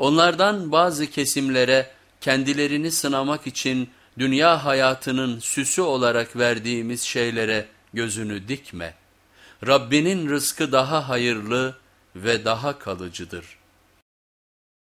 Onlardan bazı kesimlere kendilerini sınamak için dünya hayatının süsü olarak verdiğimiz şeylere gözünü dikme. Rabbinin rızkı daha hayırlı ve daha kalıcıdır.''